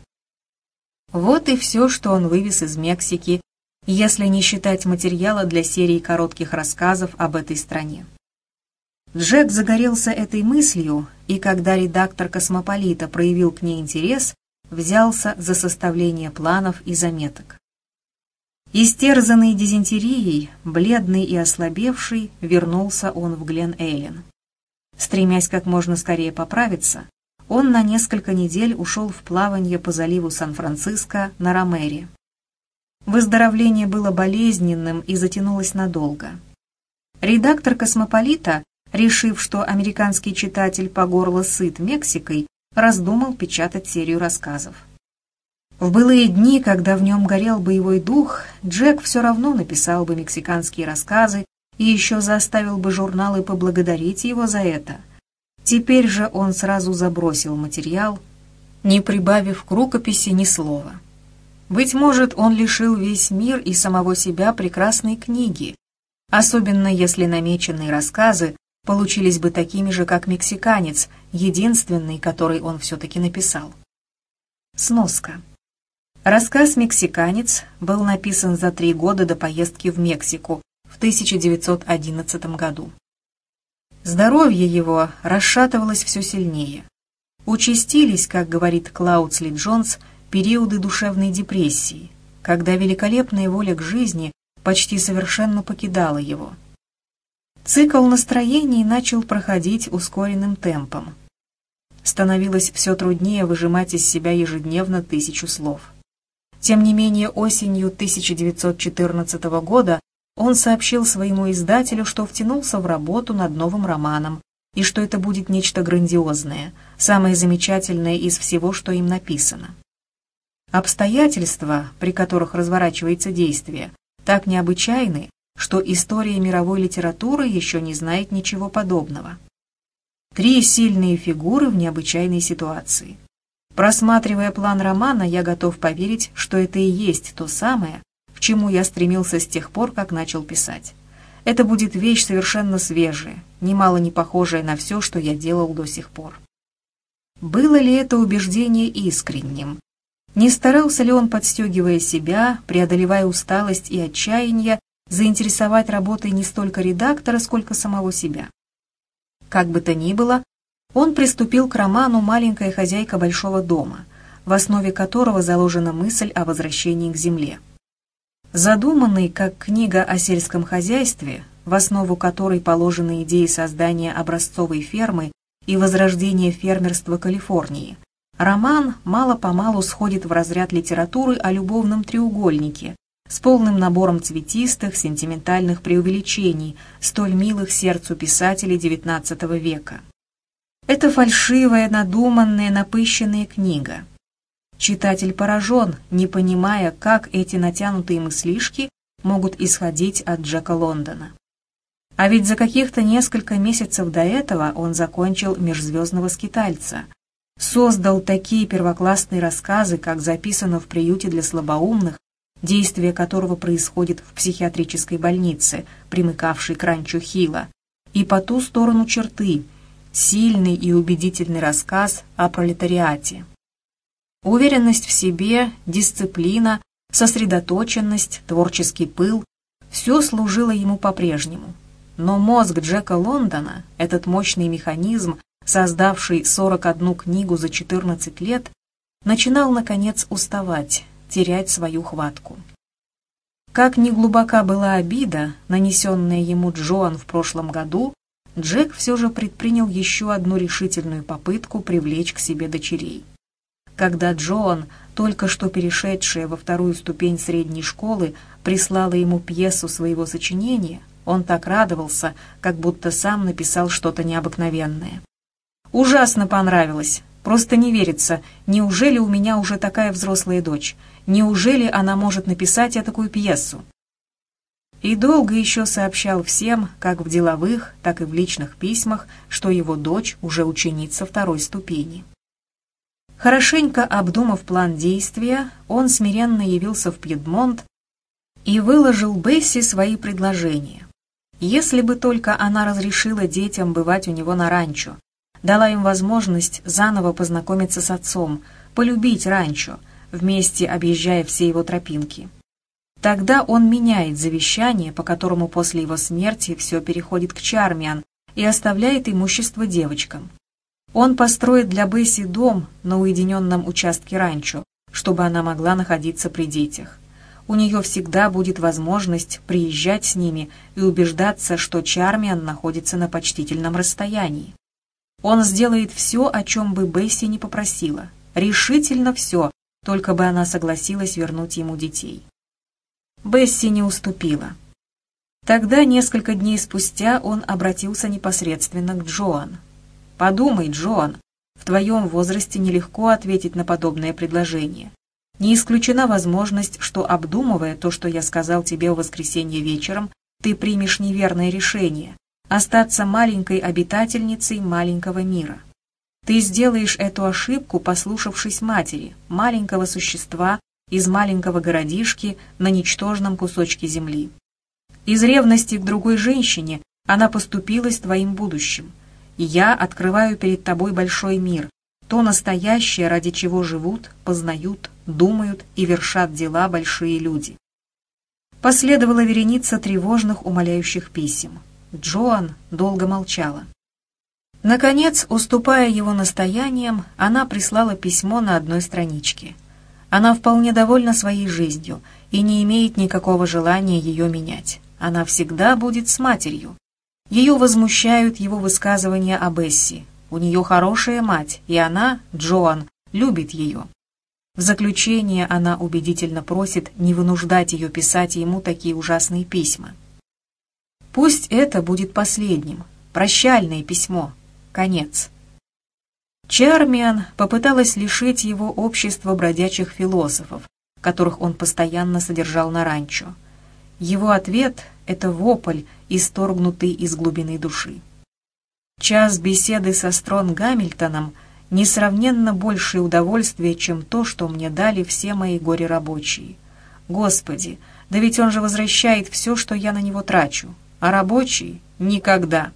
Вот и все, что он вывез из Мексики, если не считать материала для серии коротких рассказов об этой стране. Джек загорелся этой мыслью, и когда редактор «Космополита» проявил к ней интерес, взялся за составление планов и заметок. Истерзанный дизентерией, бледный и ослабевший, вернулся он в Глен-Эйлен. Стремясь как можно скорее поправиться, он на несколько недель ушел в плавание по заливу Сан-Франциско на Ромере. Выздоровление было болезненным и затянулось надолго. Редактор «Космополита» решив, что американский читатель по горло сыт Мексикой, раздумал печатать серию рассказов. В былые дни, когда в нем горел боевой дух, Джек все равно написал бы мексиканские рассказы и еще заставил бы журналы поблагодарить его за это. Теперь же он сразу забросил материал, не прибавив к рукописи ни слова. Быть может, он лишил весь мир и самого себя прекрасной книги, особенно если намеченные рассказы получились бы такими же, как «Мексиканец», единственный, который он все-таки написал. Сноска. Рассказ «Мексиканец» был написан за три года до поездки в Мексику в 1911 году. Здоровье его расшатывалось все сильнее. Участились, как говорит Клаудсли Джонс, периоды душевной депрессии, когда великолепная воля к жизни почти совершенно покидала его. Цикл настроений начал проходить ускоренным темпом. Становилось все труднее выжимать из себя ежедневно тысячу слов. Тем не менее, осенью 1914 года он сообщил своему издателю, что втянулся в работу над новым романом, и что это будет нечто грандиозное, самое замечательное из всего, что им написано. Обстоятельства, при которых разворачивается действие, так необычайны, что история мировой литературы еще не знает ничего подобного. Три сильные фигуры в необычайной ситуации. Просматривая план романа, я готов поверить, что это и есть то самое, к чему я стремился с тех пор, как начал писать. Это будет вещь совершенно свежая, немало не похожая на все, что я делал до сих пор. Было ли это убеждение искренним? Не старался ли он, подстегивая себя, преодолевая усталость и отчаяние, заинтересовать работой не столько редактора, сколько самого себя? Как бы то ни было, он приступил к роману «Маленькая хозяйка большого дома», в основе которого заложена мысль о возвращении к земле. Задуманный как книга о сельском хозяйстве, в основу которой положены идеи создания образцовой фермы и возрождения фермерства Калифорнии, роман мало-помалу сходит в разряд литературы о любовном треугольнике с полным набором цветистых, сентиментальных преувеличений, столь милых сердцу писателей XIX века. Это фальшивая, надуманная, напыщенная книга, Читатель поражен, не понимая, как эти натянутые мыслишки могут исходить от Джека Лондона. А ведь за каких-то несколько месяцев до этого он закончил «Межзвездного скитальца», создал такие первоклассные рассказы, как записано в приюте для слабоумных, действие которого происходит в психиатрической больнице, примыкавшей к ранчо Хила, и по ту сторону черты, сильный и убедительный рассказ о пролетариате. Уверенность в себе, дисциплина, сосредоточенность, творческий пыл – все служило ему по-прежнему. Но мозг Джека Лондона, этот мощный механизм, создавший 41 книгу за 14 лет, начинал, наконец, уставать, терять свою хватку. Как ни глубока была обида, нанесенная ему Джоан в прошлом году, Джек все же предпринял еще одну решительную попытку привлечь к себе дочерей. Когда Джоан, только что перешедшая во вторую ступень средней школы, прислала ему пьесу своего сочинения, он так радовался, как будто сам написал что-то необыкновенное. «Ужасно понравилось. Просто не верится. Неужели у меня уже такая взрослая дочь? Неужели она может написать такую пьесу?» И долго еще сообщал всем, как в деловых, так и в личных письмах, что его дочь уже ученица второй ступени. Хорошенько обдумав план действия, он смиренно явился в Пьедмонт и выложил Бесси свои предложения. Если бы только она разрешила детям бывать у него на ранчо, дала им возможность заново познакомиться с отцом, полюбить ранчо, вместе объезжая все его тропинки. Тогда он меняет завещание, по которому после его смерти все переходит к Чармиан и оставляет имущество девочкам. Он построит для Бесси дом на уединенном участке ранчо, чтобы она могла находиться при детях. У нее всегда будет возможность приезжать с ними и убеждаться, что Чармиан находится на почтительном расстоянии. Он сделает все, о чем бы Бесси не попросила. Решительно все, только бы она согласилась вернуть ему детей. Бесси не уступила. Тогда, несколько дней спустя, он обратился непосредственно к Джоан. Подумай, Джоан, в твоем возрасте нелегко ответить на подобное предложение. Не исключена возможность, что, обдумывая то, что я сказал тебе в воскресенье вечером, ты примешь неверное решение – остаться маленькой обитательницей маленького мира. Ты сделаешь эту ошибку, послушавшись матери, маленького существа из маленького городишки на ничтожном кусочке земли. Из ревности к другой женщине она поступилась твоим будущим я открываю перед тобой большой мир, то настоящее, ради чего живут, познают, думают и вершат дела большие люди. Последовала вереница тревожных умоляющих писем. Джоан долго молчала. Наконец, уступая его настояниям, она прислала письмо на одной страничке. Она вполне довольна своей жизнью и не имеет никакого желания ее менять. Она всегда будет с матерью, ее возмущают его высказывания о Бесси. У нее хорошая мать, и она, Джоан, любит ее. В заключение она убедительно просит не вынуждать ее писать ему такие ужасные письма. Пусть это будет последним. Прощальное письмо. Конец. Чармиан попыталась лишить его общества бродячих философов, которых он постоянно содержал на ранчо. Его ответ — это вопль, исторгнутый из глубины души. Час беседы со Строн Гамильтоном — несравненно большее удовольствие, чем то, что мне дали все мои горе-рабочие. Господи, да ведь он же возвращает все, что я на него трачу, а рабочие — никогда.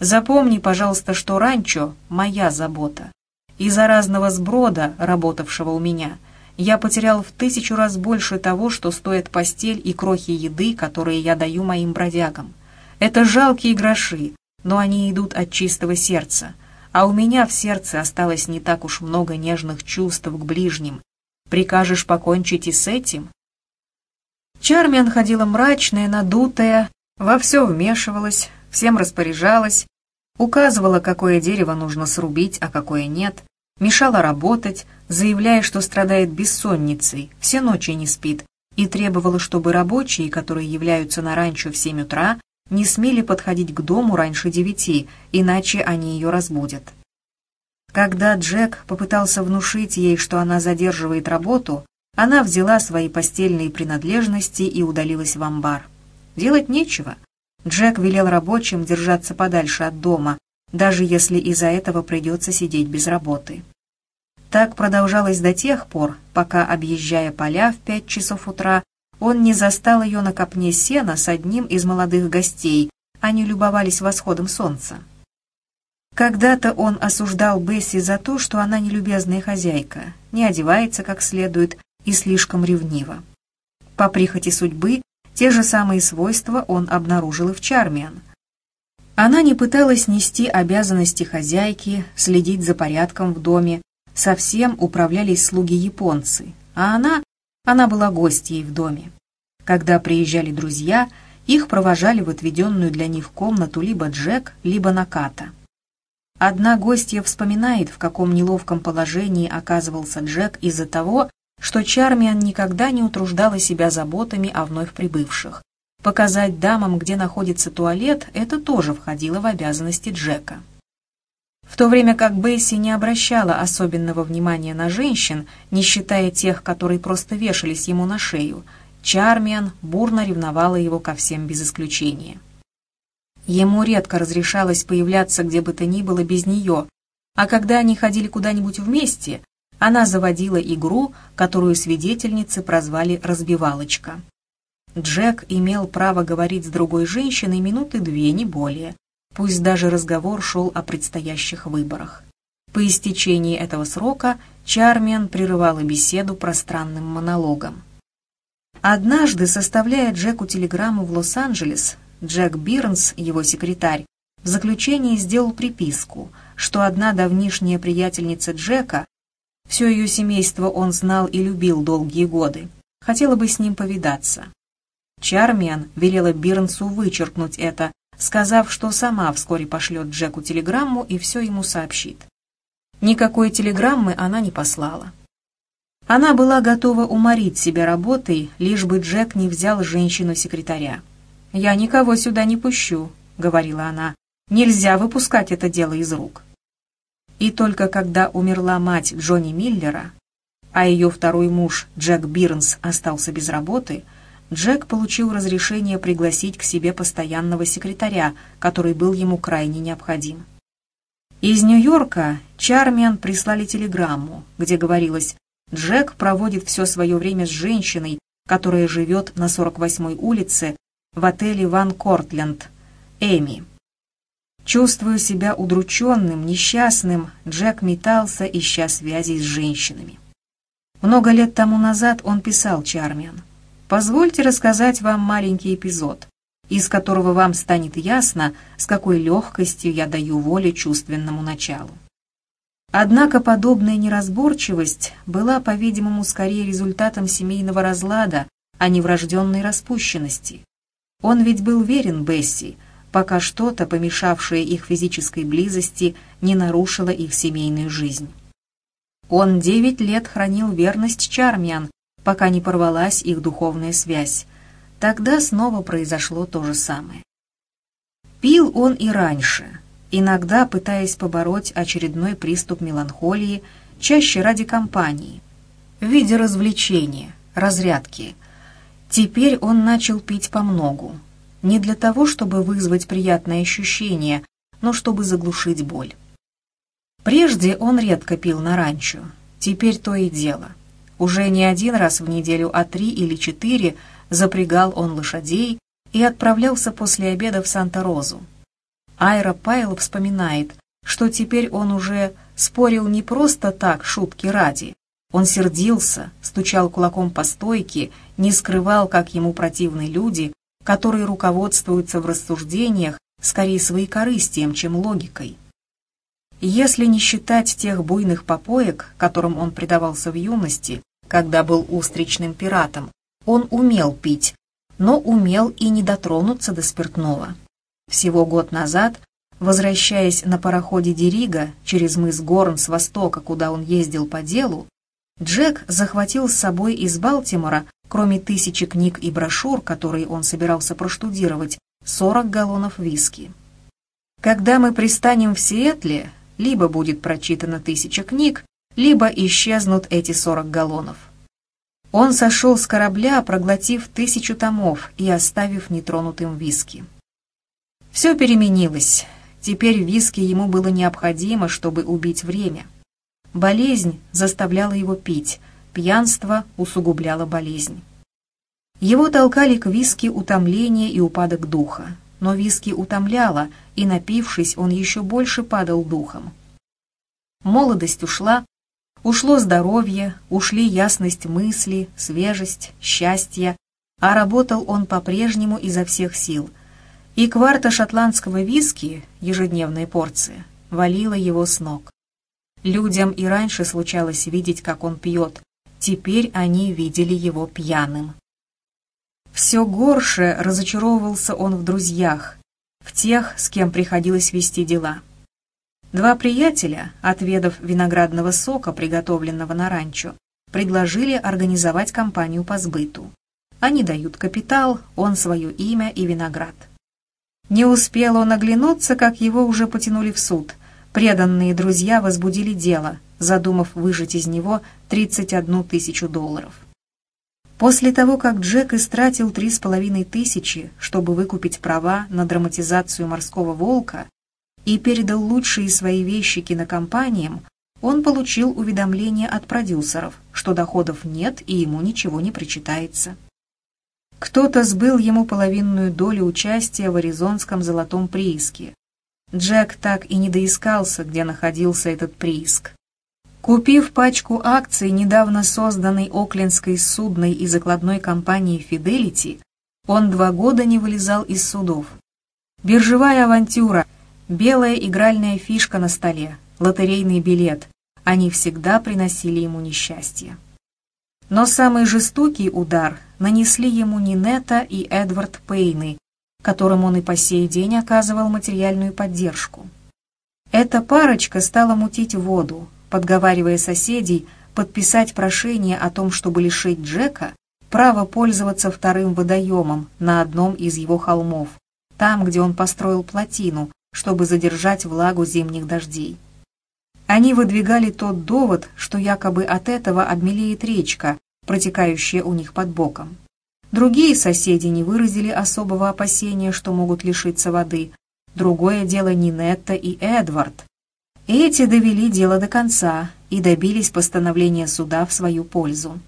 Запомни, пожалуйста, что ранчо — моя забота. Из-за разного сброда, работавшего у меня, я потерял в тысячу раз больше того, что стоит постель и крохи еды, которые я даю моим бродягам. Это жалкие гроши, но они идут от чистого сердца, а у меня в сердце осталось не так уж много нежных чувств к ближним. Прикажешь покончить и с этим? Чармиан ходила мрачная, надутая, во все вмешивалась, всем распоряжалась, указывала, какое дерево нужно срубить, а какое нет, мешала работать, заявляя, что страдает бессонницей, все ночи не спит, и требовала, чтобы рабочие, которые являются на ранчо в семь утра, не смели подходить к дому раньше девяти, иначе они ее разбудят. Когда Джек попытался внушить ей, что она задерживает работу, она взяла свои постельные принадлежности и удалилась в амбар. Делать нечего. Джек велел рабочим держаться подальше от дома, даже если из-за этого придется сидеть без работы. Так продолжалось до тех пор, пока, объезжая поля в пять часов утра, он не застал ее на копне сена с одним из молодых гостей, они любовались восходом солнца. Когда-то он осуждал Бесси за то, что она нелюбезная хозяйка, не одевается как следует и слишком ревнива. По прихоти судьбы те же самые свойства он обнаружил и в Чармиан. Она не пыталась нести обязанности хозяйки, следить за порядком в доме, совсем управлялись слуги-японцы, а она, она была гостьей в доме. Когда приезжали друзья, их провожали в отведенную для них комнату либо Джек, либо Наката. Одна гостья вспоминает, в каком неловком положении оказывался Джек из-за того, что Чармиан никогда не утруждала себя заботами о вновь прибывших. Показать дамам, где находится туалет, это тоже входило в обязанности Джека. В то время как Бесси не обращала особенного внимания на женщин, не считая тех, которые просто вешались ему на шею, Чармиан бурно ревновала его ко всем без исключения. Ему редко разрешалось появляться где бы то ни было без нее, а когда они ходили куда-нибудь вместе, она заводила игру, которую свидетельницы прозвали «разбивалочка». Джек имел право говорить с другой женщиной минуты две, не более. Пусть даже разговор шел о предстоящих выборах. По истечении этого срока Чармиан прерывала беседу пространным монологом. Однажды, составляя Джеку телеграмму в Лос-Анджелес, Джек Бирнс, его секретарь, в заключении сделал приписку, что одна давнишняя приятельница Джека все ее семейство он знал и любил долгие годы. Хотела бы с ним повидаться. Чармиан велела Бирнсу вычеркнуть это, сказав, что сама вскоре пошлет Джеку телеграмму и все ему сообщит. Никакой телеграммы она не послала. Она была готова уморить себя работой, лишь бы Джек не взял женщину-секретаря. «Я никого сюда не пущу», — говорила она. «Нельзя выпускать это дело из рук». И только когда умерла мать Джонни Миллера, а ее второй муж Джек Бирнс остался без работы, Джек получил разрешение пригласить к себе постоянного секретаря, который был ему крайне необходим. Из Нью-Йорка Чармиан прислали телеграмму, где говорилось «Джек проводит все свое время с женщиной, которая живет на 48-й улице в отеле «Ван Кортленд», Эми. Чувствуя себя удрученным, несчастным, Джек метался, ища связей с женщинами. Много лет тому назад он писал Чармиан. «Позвольте рассказать вам маленький эпизод, из которого вам станет ясно, с какой легкостью я даю волю чувственному началу». Однако подобная неразборчивость была, по-видимому, скорее результатом семейного разлада, а не врожденной распущенности. Он ведь был верен Бесси, пока что-то, помешавшее их физической близости, не нарушило их семейную жизнь. Он девять лет хранил верность Чармиан, пока не порвалась их духовная связь. Тогда снова произошло то же самое. Пил он и раньше, иногда пытаясь побороть очередной приступ меланхолии, чаще ради компании, в виде развлечения, разрядки. Теперь он начал пить помногу. Не для того, чтобы вызвать приятное ощущение, но чтобы заглушить боль. Прежде он редко пил на ранчо, теперь то и дело. Уже не один раз в неделю, а три или четыре запрягал он лошадей и отправлялся после обеда в Санта-Розу. Айра Пайл вспоминает, что теперь он уже спорил не просто так, шутки ради. Он сердился, стучал кулаком по стойке, не скрывал, как ему противны люди, которые руководствуются в рассуждениях скорее своекорыстием, чем логикой. Если не считать тех буйных попоек, которым он предавался в юности, когда был устричным пиратом, он умел пить, но умел и не дотронуться до спиртного. Всего год назад, возвращаясь на пароходе Дерига через мыс Горн с востока, куда он ездил по делу, Джек захватил с собой из Балтимора, кроме тысячи книг и брошюр, которые он собирался проштудировать, 40 галлонов виски. Когда мы пристанем в Сиэтле, либо будет прочитана тысяча книг, либо исчезнут эти 40 галлонов. Он сошел с корабля, проглотив тысячу томов и оставив нетронутым виски. Все переменилось. Теперь виски ему было необходимо, чтобы убить время. Болезнь заставляла его пить, пьянство усугубляло болезнь. Его толкали к виски утомление и упадок духа, но виски утомляло, и, напившись, он еще больше падал духом. Молодость ушла, ушло здоровье, ушли ясность мысли, свежесть, счастье, а работал он по-прежнему изо всех сил — и кварта шотландского виски, ежедневная порция, валила его с ног. Людям и раньше случалось видеть, как он пьет, теперь они видели его пьяным. Все горше разочаровывался он в друзьях, в тех, с кем приходилось вести дела. Два приятеля, отведав виноградного сока, приготовленного на ранчо, предложили организовать компанию по сбыту. Они дают капитал, он свое имя и виноград. Не успел он оглянуться, как его уже потянули в суд. Преданные друзья возбудили дело, задумав выжать из него 31 тысячу долларов. После того, как Джек истратил три с половиной тысячи, чтобы выкупить права на драматизацию «Морского волка» и передал лучшие свои вещи кинокомпаниям, он получил уведомление от продюсеров, что доходов нет и ему ничего не причитается. Кто-то сбыл ему половинную долю участия в аризонском золотом прииске. Джек так и не доискался, где находился этот прииск. Купив пачку акций недавно созданной Оклендской судной и закладной компании Fidelity, он два года не вылезал из судов. Биржевая авантюра, белая игральная фишка на столе, лотерейный билет — они всегда приносили ему несчастье. Но самый жестокий удар нанесли ему Нинета и Эдвард Пейны, которым он и по сей день оказывал материальную поддержку. Эта парочка стала мутить воду, подговаривая соседей подписать прошение о том, чтобы лишить Джека права пользоваться вторым водоемом на одном из его холмов, там, где он построил плотину, чтобы задержать влагу зимних дождей. Они выдвигали тот довод, что якобы от этого обмелеет речка, протекающая у них под боком. Другие соседи не выразили особого опасения, что могут лишиться воды. Другое дело Нинетта и Эдвард. Эти довели дело до конца и добились постановления суда в свою пользу.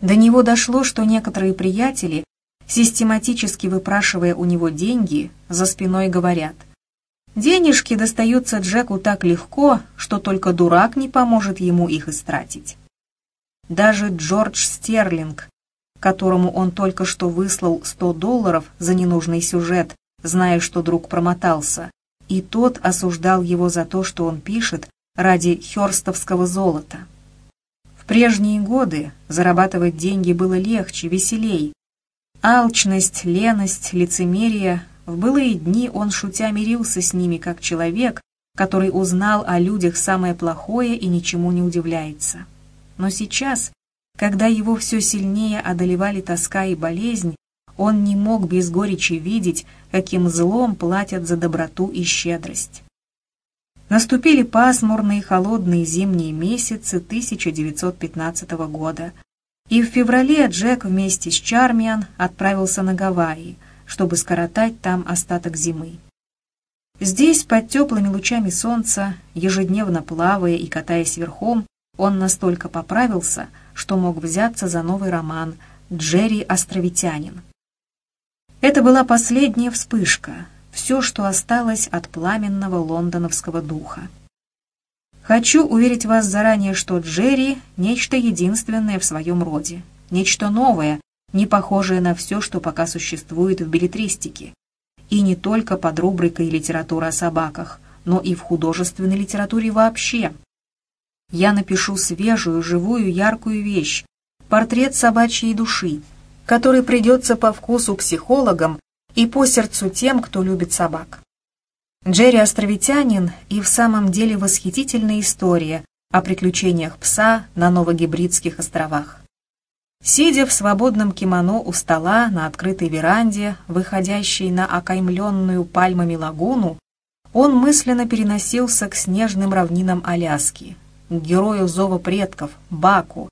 До него дошло, что некоторые приятели, систематически выпрашивая у него деньги, за спиной говорят – Денежки достаются Джеку так легко, что только дурак не поможет ему их истратить. Даже Джордж Стерлинг, которому он только что выслал 100 долларов за ненужный сюжет, зная, что друг промотался, и тот осуждал его за то, что он пишет ради хёрстовского золота. В прежние годы зарабатывать деньги было легче, веселей. Алчность, леность, лицемерие в былые дни он, шутя, мирился с ними, как человек, который узнал о людях самое плохое и ничему не удивляется. Но сейчас, когда его все сильнее одолевали тоска и болезнь, он не мог без горечи видеть, каким злом платят за доброту и щедрость. Наступили пасмурные холодные зимние месяцы 1915 года. И в феврале Джек вместе с Чармиан отправился на Гавайи, чтобы скоротать там остаток зимы. Здесь, под теплыми лучами солнца, ежедневно плавая и катаясь верхом, он настолько поправился, что мог взяться за новый роман «Джерри Островитянин». Это была последняя вспышка, все, что осталось от пламенного лондоновского духа. Хочу уверить вас заранее, что Джерри — нечто единственное в своем роде, нечто новое, не похожее на все, что пока существует в билетристике. И не только под рубрикой «Литература о собаках», но и в художественной литературе вообще. Я напишу свежую, живую, яркую вещь, портрет собачьей души, который придется по вкусу психологам и по сердцу тем, кто любит собак. Джерри Островитянин и в самом деле восхитительная история о приключениях пса на Новогибридских островах. Сидя в свободном кимоно у стола на открытой веранде, выходящей на окаймленную пальмами лагуну, он мысленно переносился к снежным равнинам Аляски, к герою зова предков, Баку,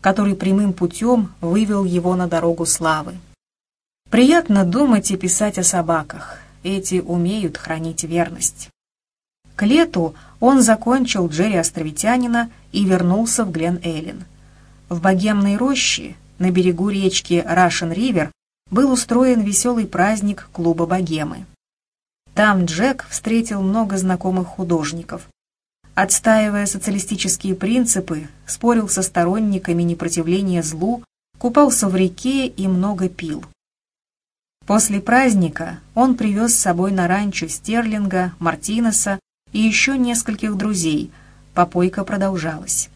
который прямым путем вывел его на дорогу славы. Приятно думать и писать о собаках, эти умеют хранить верность. К лету он закончил Джерри Островитянина и вернулся в Глен-Эллен. В богемной роще на берегу речки Рашен-Ривер был устроен веселый праздник клуба богемы. Там Джек встретил много знакомых художников. Отстаивая социалистические принципы, спорил со сторонниками непротивления злу, купался в реке и много пил. После праздника он привез с собой на ранчо Стерлинга, Мартинеса и еще нескольких друзей. Попойка продолжалась.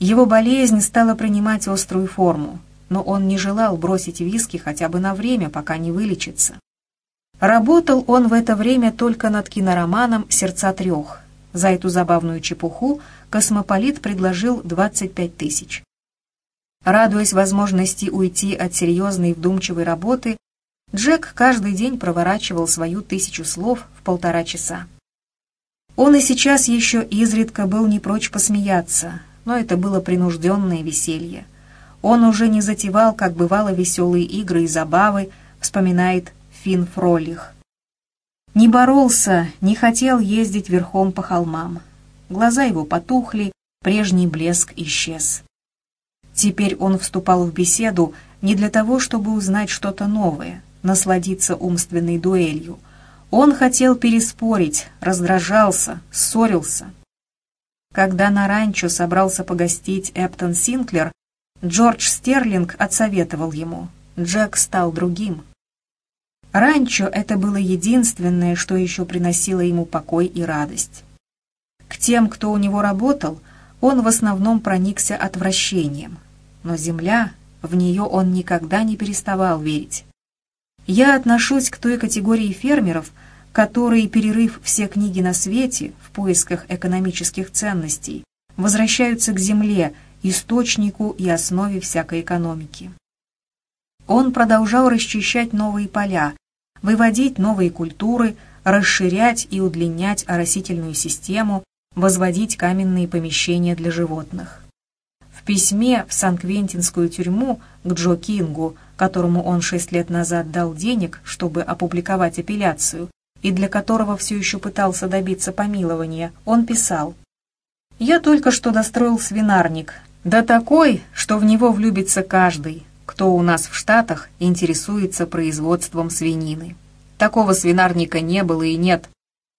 Его болезнь стала принимать острую форму, но он не желал бросить виски хотя бы на время, пока не вылечится. Работал он в это время только над кинороманом «Сердца трех». За эту забавную чепуху космополит предложил 25 тысяч. Радуясь возможности уйти от серьезной вдумчивой работы, Джек каждый день проворачивал свою тысячу слов в полтора часа. Он и сейчас еще изредка был не прочь посмеяться, но это было принужденное веселье. Он уже не затевал, как бывало, веселые игры и забавы, вспоминает Финн Фролих. Не боролся, не хотел ездить верхом по холмам. Глаза его потухли, прежний блеск исчез. Теперь он вступал в беседу не для того, чтобы узнать что-то новое, насладиться умственной дуэлью. Он хотел переспорить, раздражался, ссорился. Когда на ранчо собрался погостить Эптон Синклер, Джордж Стерлинг отсоветовал ему. Джек стал другим. Ранчо это было единственное, что еще приносило ему покой и радость. К тем, кто у него работал, он в основном проникся отвращением. Но земля, в нее он никогда не переставал верить. Я отношусь к той категории фермеров, которые, перерыв все книги на свете в поисках экономических ценностей, возвращаются к земле, источнику и основе всякой экономики. Он продолжал расчищать новые поля, выводить новые культуры, расширять и удлинять оросительную систему, возводить каменные помещения для животных. В письме в Сан-Квентинскую тюрьму к Джо Кингу – которому он шесть лет назад дал денег, чтобы опубликовать апелляцию, и для которого все еще пытался добиться помилования, он писал «Я только что достроил свинарник, да такой, что в него влюбится каждый, кто у нас в Штатах интересуется производством свинины. Такого свинарника не было и нет.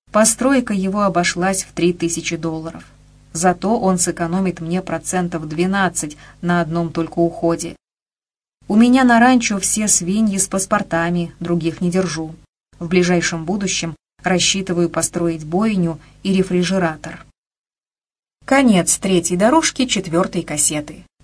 Постройка его обошлась в три тысячи долларов. Зато он сэкономит мне процентов 12 на одном только уходе. У меня на ранчо все свиньи с паспортами, других не держу. В ближайшем будущем рассчитываю построить бойню и рефрижератор. Конец третьей дорожки четвертой кассеты.